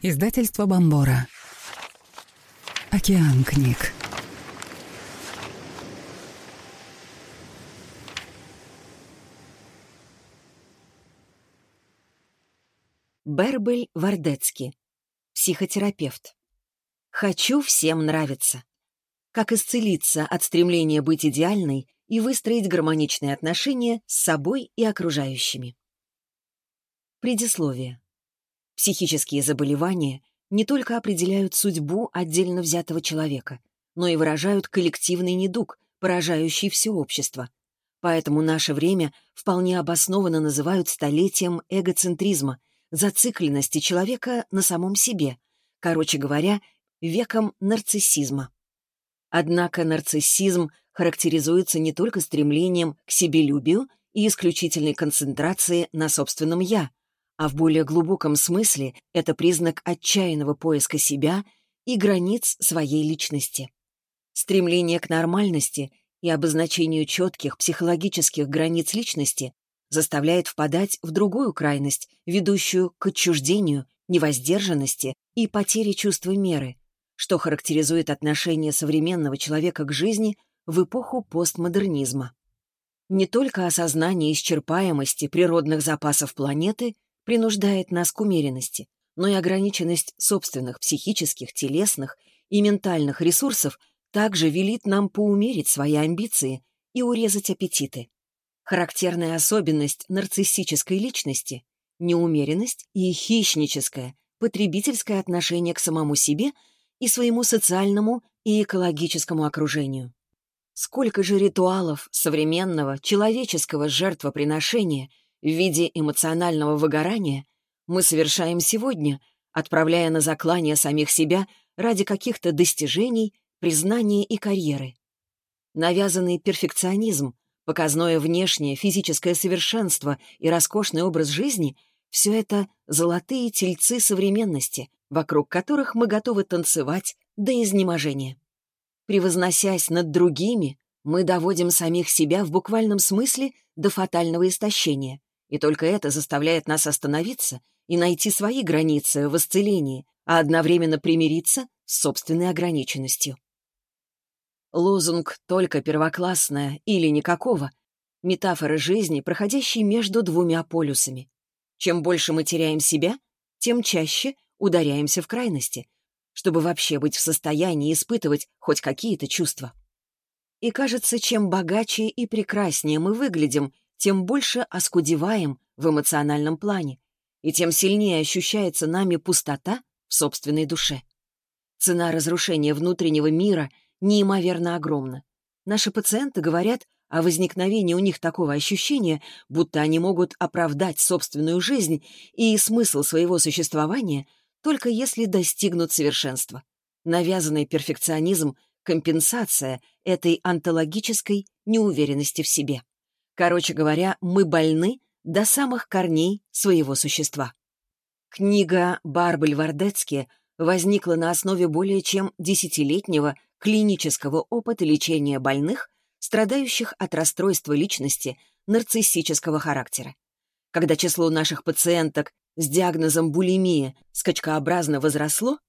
Издательство Бомбора. Океан книг. Бербель Вардецки. Психотерапевт. Хочу всем нравиться. Как исцелиться от стремления быть идеальной и выстроить гармоничные отношения с собой и окружающими. Предисловие. Психические заболевания не только определяют судьбу отдельно взятого человека, но и выражают коллективный недуг, поражающий все общество. Поэтому наше время вполне обоснованно называют столетием эгоцентризма, зацикленности человека на самом себе, короче говоря, веком нарциссизма. Однако нарциссизм характеризуется не только стремлением к себелюбию и исключительной концентрации на собственном «я», а в более глубоком смысле это признак отчаянного поиска себя и границ своей личности. Стремление к нормальности и обозначению четких психологических границ личности заставляет впадать в другую крайность, ведущую к отчуждению, невоздержанности и потере чувства меры, что характеризует отношение современного человека к жизни в эпоху постмодернизма. Не только осознание исчерпаемости природных запасов планеты – принуждает нас к умеренности, но и ограниченность собственных психических, телесных и ментальных ресурсов также велит нам поумерить свои амбиции и урезать аппетиты. Характерная особенность нарциссической личности — неумеренность и хищническое, потребительское отношение к самому себе и своему социальному и экологическому окружению. Сколько же ритуалов современного человеческого жертвоприношения — в виде эмоционального выгорания мы совершаем сегодня, отправляя на заклание самих себя ради каких-то достижений, признания и карьеры. Навязанный перфекционизм, показное внешнее физическое совершенство и роскошный образ жизни — все это золотые тельцы современности, вокруг которых мы готовы танцевать до изнеможения. Превозносясь над другими, мы доводим самих себя в буквальном смысле до фатального истощения, и только это заставляет нас остановиться и найти свои границы в исцелении, а одновременно примириться с собственной ограниченностью. Лозунг «только первоклассное» или «никакого» — метафора жизни, проходящей между двумя полюсами. Чем больше мы теряем себя, тем чаще ударяемся в крайности, чтобы вообще быть в состоянии испытывать хоть какие-то чувства. И кажется, чем богаче и прекраснее мы выглядим, тем больше оскудеваем в эмоциональном плане, и тем сильнее ощущается нами пустота в собственной душе. Цена разрушения внутреннего мира неимоверно огромна. Наши пациенты говорят о возникновении у них такого ощущения, будто они могут оправдать собственную жизнь и смысл своего существования только если достигнут совершенства. Навязанный перфекционизм — компенсация этой онтологической неуверенности в себе. Короче говоря, мы больны до самых корней своего существа. Книга Барбель Вардецки возникла на основе более чем десятилетнего клинического опыта лечения больных, страдающих от расстройства личности нарциссического характера. Когда число наших пациенток с диагнозом булимия скачкообразно возросло,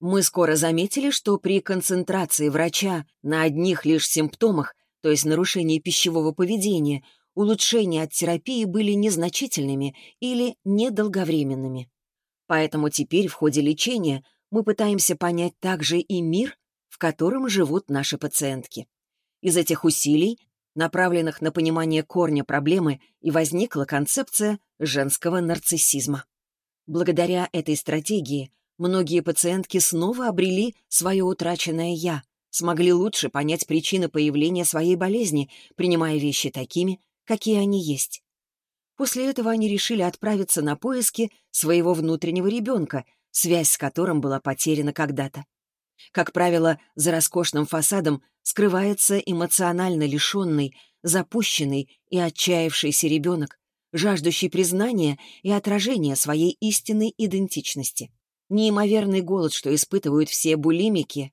мы скоро заметили, что при концентрации врача на одних лишь симптомах то есть нарушения пищевого поведения, улучшения от терапии были незначительными или недолговременными. Поэтому теперь в ходе лечения мы пытаемся понять также и мир, в котором живут наши пациентки. Из этих усилий, направленных на понимание корня проблемы, и возникла концепция женского нарциссизма. Благодаря этой стратегии многие пациентки снова обрели свое утраченное «я», смогли лучше понять причины появления своей болезни, принимая вещи такими, какие они есть. После этого они решили отправиться на поиски своего внутреннего ребенка, связь с которым была потеряна когда-то. Как правило, за роскошным фасадом скрывается эмоционально лишенный, запущенный и отчаявшийся ребенок, жаждущий признания и отражения своей истинной идентичности. Неимоверный голод, что испытывают все булимики,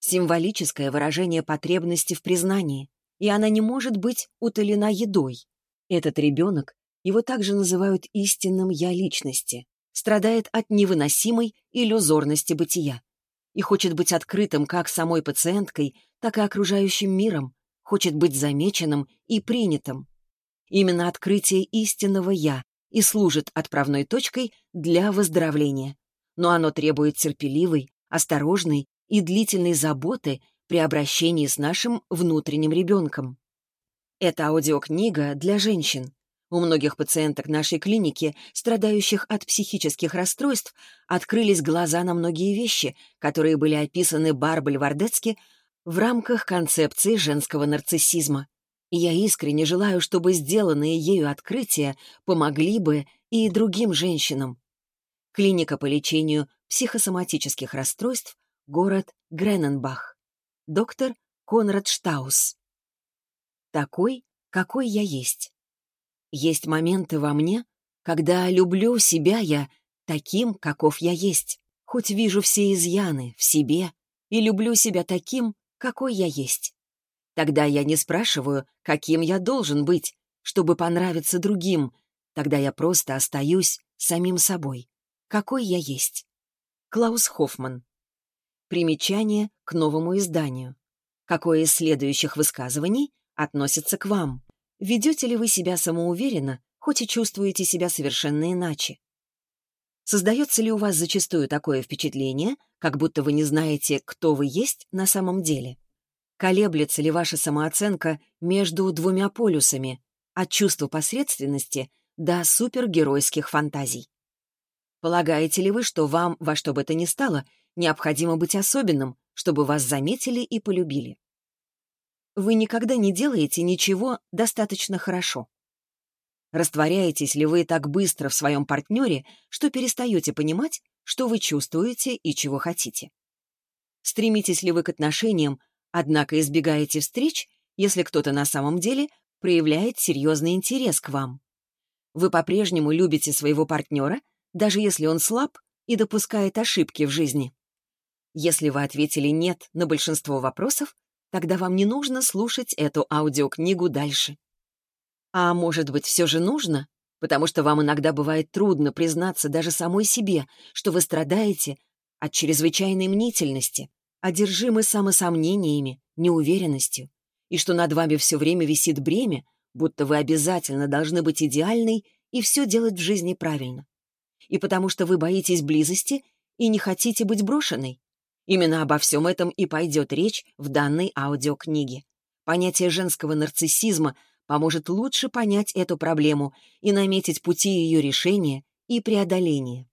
символическое выражение потребности в признании, и она не может быть утолена едой. Этот ребенок, его также называют истинным «я» личности, страдает от невыносимой иллюзорности бытия и хочет быть открытым как самой пациенткой, так и окружающим миром, хочет быть замеченным и принятым. Именно открытие истинного «я» и служит отправной точкой для выздоровления. Но оно требует терпеливой, осторожной и длительной заботы при обращении с нашим внутренним ребенком. Это аудиокнига для женщин. У многих пациенток нашей клиники, страдающих от психических расстройств, открылись глаза на многие вещи, которые были описаны Барбаль Вардецки в рамках концепции женского нарциссизма. Я искренне желаю, чтобы сделанные ею открытия помогли бы и другим женщинам. Клиника по лечению психосоматических расстройств, город Грененбах. Доктор Конрад Штаус такой, какой я есть. Есть моменты во мне, когда люблю себя я таким, каков я есть, хоть вижу все изъяны в себе и люблю себя таким, какой я есть. Тогда я не спрашиваю, каким я должен быть, чтобы понравиться другим, тогда я просто остаюсь самим собой, какой я есть. Клаус Хоффман. Примечание к новому изданию. Какое из следующих высказываний относится к вам. Ведете ли вы себя самоуверенно, хоть и чувствуете себя совершенно иначе? Создается ли у вас зачастую такое впечатление, как будто вы не знаете, кто вы есть на самом деле? Колеблется ли ваша самооценка между двумя полюсами, от чувства посредственности до супергеройских фантазий? Полагаете ли вы, что вам, во что бы то ни стало, необходимо быть особенным, чтобы вас заметили и полюбили? вы никогда не делаете ничего достаточно хорошо. Растворяетесь ли вы так быстро в своем партнере, что перестаете понимать, что вы чувствуете и чего хотите? Стремитесь ли вы к отношениям, однако избегаете встреч, если кто-то на самом деле проявляет серьезный интерес к вам? Вы по-прежнему любите своего партнера, даже если он слаб и допускает ошибки в жизни? Если вы ответили «нет» на большинство вопросов, Тогда вам не нужно слушать эту аудиокнигу дальше. А может быть, все же нужно? Потому что вам иногда бывает трудно признаться даже самой себе, что вы страдаете от чрезвычайной мнительности, одержимы самосомнениями, неуверенностью, и что над вами все время висит бремя, будто вы обязательно должны быть идеальной и все делать в жизни правильно. И потому что вы боитесь близости и не хотите быть брошенной, Именно обо всем этом и пойдет речь в данной аудиокниге. Понятие женского нарциссизма поможет лучше понять эту проблему и наметить пути ее решения и преодоления.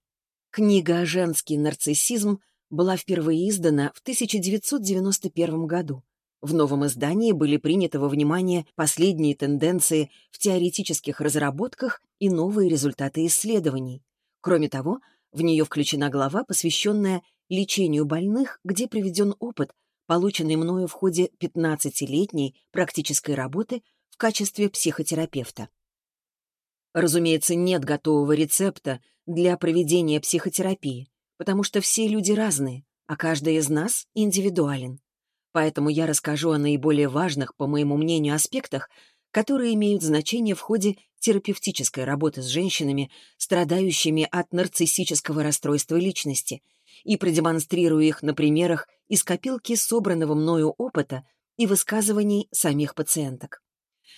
Книга «Женский нарциссизм» была впервые издана в 1991 году. В новом издании были приняты во внимание последние тенденции в теоретических разработках и новые результаты исследований. Кроме того, в нее включена глава, посвященная лечению больных, где приведен опыт, полученный мною в ходе 15-летней практической работы в качестве психотерапевта. Разумеется, нет готового рецепта для проведения психотерапии, потому что все люди разные, а каждый из нас индивидуален. Поэтому я расскажу о наиболее важных, по моему мнению, аспектах, которые имеют значение в ходе терапевтической работы с женщинами, страдающими от нарциссического расстройства личности — и продемонстрирую их на примерах из копилки собранного мною опыта и высказываний самих пациенток.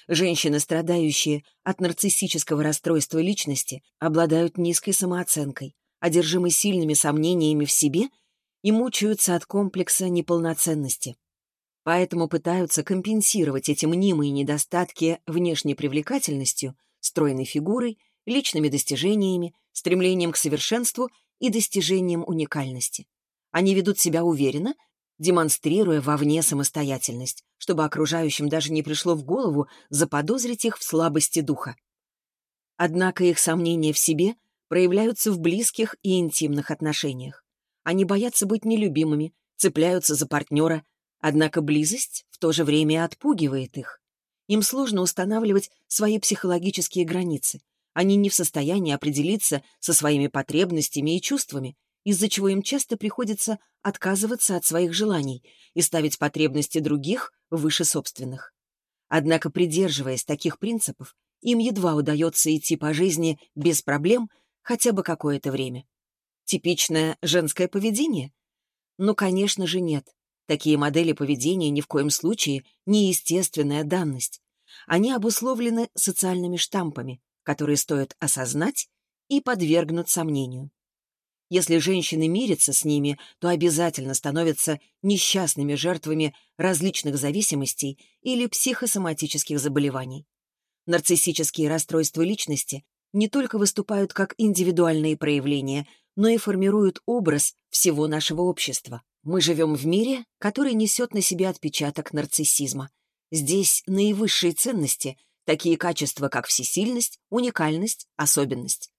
Женщины, страдающие от нарциссического расстройства личности, обладают низкой самооценкой, одержимы сильными сомнениями в себе и мучаются от комплекса неполноценности. Поэтому пытаются компенсировать эти мнимые недостатки внешней привлекательностью, стройной фигурой, личными достижениями, стремлением к совершенству и достижением уникальности. Они ведут себя уверенно, демонстрируя вовне самостоятельность, чтобы окружающим даже не пришло в голову заподозрить их в слабости духа. Однако их сомнения в себе проявляются в близких и интимных отношениях. Они боятся быть нелюбимыми, цепляются за партнера, однако близость в то же время отпугивает их. Им сложно устанавливать свои психологические границы, они не в состоянии определиться со своими потребностями и чувствами, из-за чего им часто приходится отказываться от своих желаний и ставить потребности других выше собственных. Однако, придерживаясь таких принципов, им едва удается идти по жизни без проблем, хотя бы какое-то время. Типичное женское поведение? Ну, конечно же, нет. Такие модели поведения ни в коем случае не естественная данность. Они обусловлены социальными штампами, которые стоит осознать и подвергнуть сомнению. Если женщины мирятся с ними, то обязательно становятся несчастными жертвами различных зависимостей или психосоматических заболеваний. Нарциссические расстройства личности не только выступают как индивидуальные проявления, но и формируют образ всего нашего общества. Мы живем в мире, который несет на себе отпечаток нарциссизма. Здесь наивысшие ценности, такие качества, как всесильность, уникальность, особенность.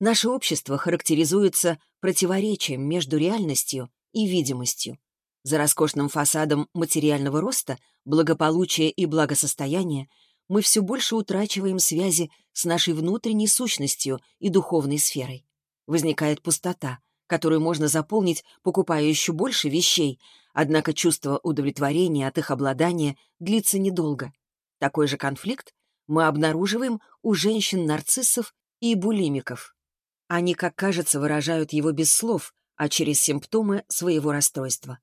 Наше общество характеризуется противоречием между реальностью и видимостью. За роскошным фасадом материального роста, благополучия и благосостояния мы все больше утрачиваем связи с нашей внутренней сущностью и духовной сферой. Возникает пустота, которую можно заполнить, покупая еще больше вещей, однако чувство удовлетворения от их обладания длится недолго. Такой же конфликт мы обнаруживаем у женщин-нарциссов и булимиков. Они, как кажется, выражают его без слов, а через симптомы своего расстройства.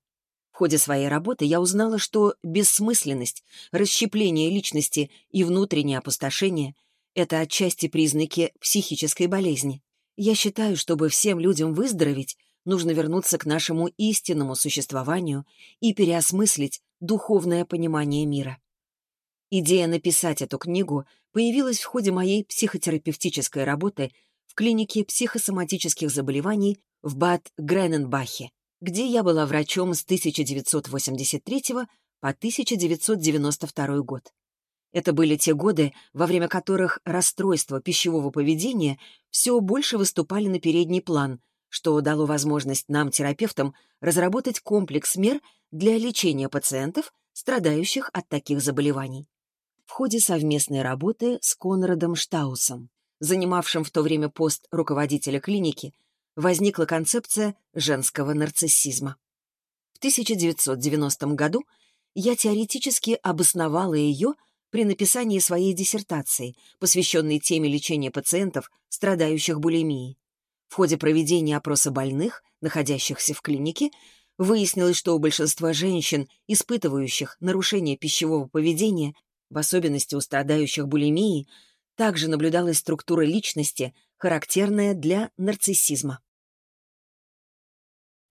В ходе своей работы я узнала, что бессмысленность, расщепление личности и внутреннее опустошение — это отчасти признаки психической болезни. Я считаю, чтобы всем людям выздороветь, нужно вернуться к нашему истинному существованию и переосмыслить духовное понимание мира. Идея написать эту книгу появилась в ходе моей психотерапевтической работы в клинике психосоматических заболеваний в Бад Грененбахе, где я была врачом с 1983 по 1992 год. Это были те годы, во время которых расстройства пищевого поведения все больше выступали на передний план, что дало возможность нам, терапевтам, разработать комплекс мер для лечения пациентов, страдающих от таких заболеваний. В ходе совместной работы с Конрадом Штаусом занимавшим в то время пост руководителя клиники, возникла концепция женского нарциссизма. В 1990 году я теоретически обосновала ее при написании своей диссертации, посвященной теме лечения пациентов, страдающих булимией. В ходе проведения опроса больных, находящихся в клинике, выяснилось, что у большинства женщин, испытывающих нарушение пищевого поведения, в особенности у страдающих булимией, также наблюдалась структура личности, характерная для нарциссизма.